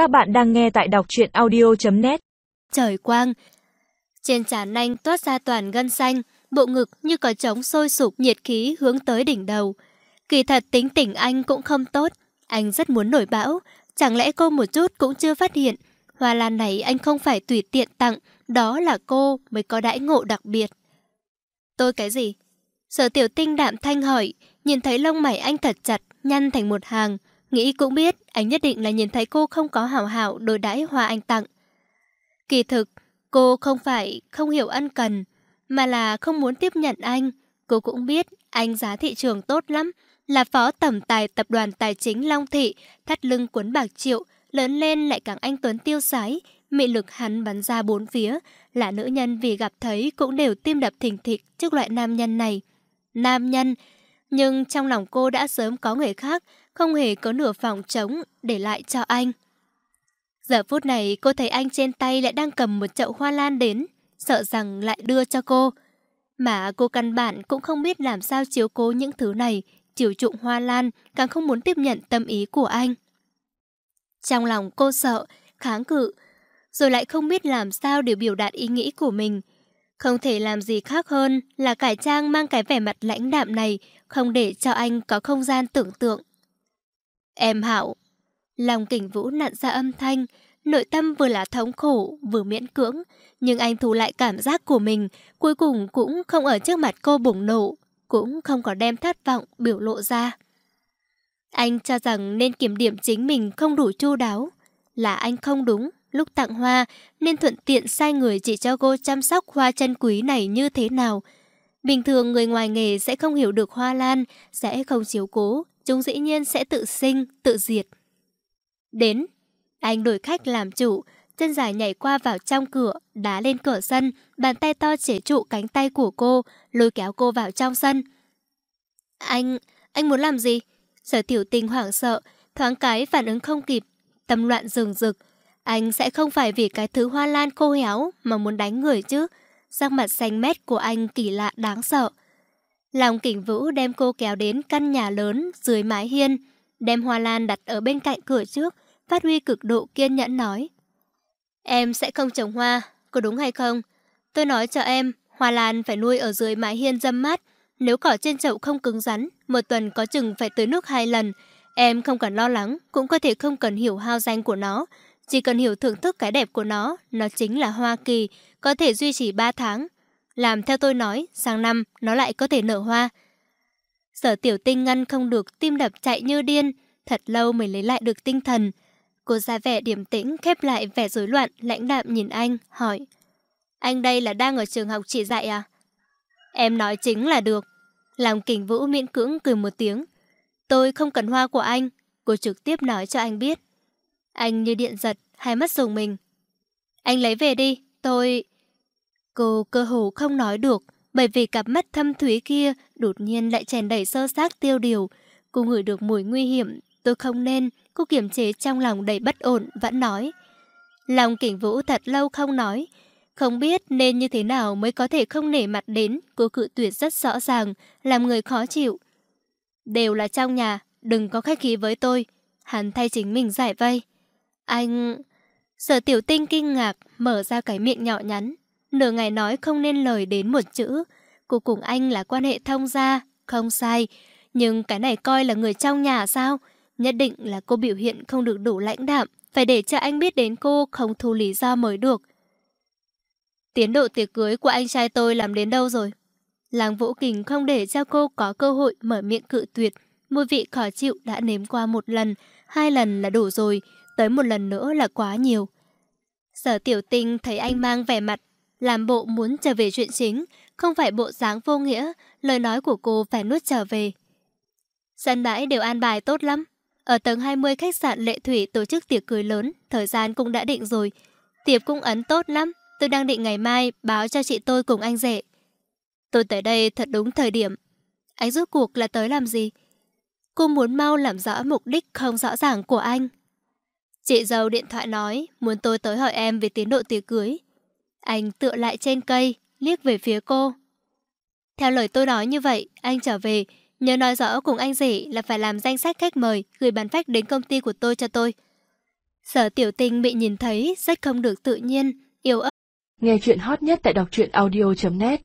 Các bạn đang nghe tại đọc truyện audio.net Trời quang. Trên trán anh toát ra toàn gân xanh, Bộ ngực như có trống sôi sục nhiệt khí hướng tới đỉnh đầu. Kỳ thật tính tỉnh anh cũng không tốt. Anh rất muốn nổi bão. Chẳng lẽ cô một chút cũng chưa phát hiện? Hoa lan này anh không phải tùy tiện tặng, Đó là cô mới có đãi ngộ đặc biệt. Tôi cái gì? Sở tiểu tinh đạm thanh hỏi, Nhìn thấy lông mày anh thật chặt, Nhăn thành một hàng. Nghĩ cũng biết, anh nhất định là nhìn thấy cô không có hảo hảo đối đãi hoa anh tặng. Kỳ thực, Cô không phải không hiểu ân cần, Mà là không muốn tiếp nhận anh. Cô cũng biết, anh giá thị trường tốt lắm, Là phó tổng tài tập đoàn tài chính Long Thị, Thắt lưng cuốn bạc triệu, Lớn lên lại càng anh Tuấn tiêu sái. Mị lực hắn bắn ra bốn phía, Là nữ nhân vì gặp thấy cũng đều tim đập thình thịch trước loại nam nhân này. Nam nhân nhưng trong lòng cô đã sớm có người khác Không hề có nửa phòng trống để lại cho anh. Giờ phút này cô thấy anh trên tay lại đang cầm một chậu hoa lan đến Sợ rằng lại đưa cho cô. Mà cô căn bản cũng không biết làm sao chiếu cố những thứ này Chiều trụng hoa lan càng không muốn tiếp nhận tâm ý của anh. Trong lòng cô sợ, kháng cự Rồi lại không biết làm sao để biểu đạt ý nghĩ của mình. Không thể làm gì khác hơn là cải trang mang cái vẻ mặt lãnh đạm này không để cho anh có không gian tưởng tượng. Em Hảo Lòng kỉnh vũ nặn ra âm thanh, Nội tâm vừa là thống khổ, vừa miễn cưỡng, Nhưng anh thu lại cảm giác của mình, Cuối cùng cũng không ở trước mặt cô bùng nổ, Cũng không có đem thất vọng biểu lộ ra. Anh cho rằng nên kiểm điểm chính mình không đủ chu đáo, Là anh không đúng, Lúc tặng hoa, nên thuận tiện sai người chỉ cho cô chăm sóc hoa chân quý này như thế nào Bình thường người ngoài nghề sẽ không hiểu được hoa lan Sẽ không chiếu cố Chúng dĩ nhiên sẽ tự sinh, tự diệt Đến anh đổi khách làm chủ, chân dài nhảy qua vào trong cửa, đá lên cửa sân, bàn tay to chế trụ cánh tay của cô, lôi kéo cô vào trong sân. Anh, anh muốn làm gì? Sở tiểu tình hoảng sợ, thoáng cái phản ứng không kịp, tâm loạn rừng rực. Anh sẽ không phải vì cái thứ hoa lan khô héo mà muốn đánh người chứ. Sắc mặt xanh mét của anh kỳ lạ đáng sợ. Lòng kỉnh vũ đem cô kéo đến căn nhà lớn dưới mái hiên, đem hoa lan đặt ở bên cạnh cửa trước, phát huy cực độ kiên nhẫn nói. Em sẽ không trồng hoa, có đúng hay không? Tôi nói cho em, hoa lan phải nuôi ở dưới mái hiên dâm mát. Nếu cỏ trên chậu không cứng rắn, một tuần có chừng phải tưới nước hai lần. Em không cần lo lắng, cũng có thể không cần hiểu hao danh của nó. Chỉ cần hiểu thưởng thức cái đẹp của nó, nó chính là Hoa Kỳ, có thể duy trì 3 tháng. Làm theo tôi nói, sang năm nó lại có thể nở hoa. Sở tiểu tinh ngăn không được, tim đập chạy như điên. Thật lâu mới lấy lại được tinh thần. Cô ra vẻ điềm tĩnh, khép lại vẻ rối loạn, lãnh đạm nhìn anh, hỏi. Anh đây là đang ở trường học chị dạy à? Em nói chính là được. làm kình vũ miễn cưỡng cười một tiếng. Tôi không cần hoa của anh. Cô trực tiếp nói cho anh biết. Anh như điện giật, hai mắt dùng mình. Anh lấy về đi, tôi... Cô cơ hồ không nói được, bởi vì cặp mắt thâm thúy kia đột nhiên lại chèn đầy sơ xác tiêu điều. Cô ngửi được mùi nguy hiểm, tôi không nên, Cô kiềm chế trong lòng đầy bất ổn, vẫn nói. Lòng kỉnh vũ thật lâu không nói. Không biết nên như thế nào mới có thể không nể mặt đến, cô cự tuyệt rất rõ ràng, làm người khó chịu. Đều là trong nhà, đừng có khách khí với tôi. Hắn thay chính mình giải vây. Anh... Sở tiểu tinh kinh ngạc, mở ra cái miệng nhỏ nhắn. Nửa ngày nói không nên lời đến một chữ. Cô cùng anh là quan hệ thông gia, không sai. Nhưng cái này coi là người trong nhà sao? Nhất định là cô biểu hiện không được đủ lãnh đạm, phải để cho anh biết đến cô không thu lý do mới được. Tiến độ tiệc cưới của anh trai tôi làm đến đâu rồi? Làng Vũ Kình không để cho cô có cơ hội mở miệng cự tuyệt. Mùi vị khó chịu đã nếm qua một lần, hai lần là đủ rồi, tới một lần nữa là quá nhiều. Sở tiểu tinh thấy anh mang vẻ mặt, làm bộ muốn trở về chuyện chính, không phải bộ dáng vô nghĩa, lời nói của cô phải nuốt trở về. Sân bãi đều an bài tốt lắm, ở tầng 20 khách sạn Lệ Thủy tổ chức tiệc cưới lớn, thời gian cũng đã định rồi. Tiệp cung ấn tốt lắm, tôi đang định ngày mai báo cho chị tôi cùng anh rể. Tôi tới đây thật đúng thời điểm. Anh rút cuộc là tới làm gì? Cô muốn mau làm rõ mục đích không rõ ràng của anh. Chị dâu điện thoại nói muốn tôi tới hỏi em về tiến độ tiệc cưới. Anh tựa lại trên cây, liếc về phía cô. Theo lời tôi nói như vậy, anh trở về, Nhớ nói rõ cùng anh rể là phải làm danh sách khách mời, gửi bản phách đến công ty của tôi cho tôi. Sở tiểu tình bị nhìn thấy rất không được tự nhiên, yêu ớt. Nghe chuyện hot nhất tại đọc truyện audio.net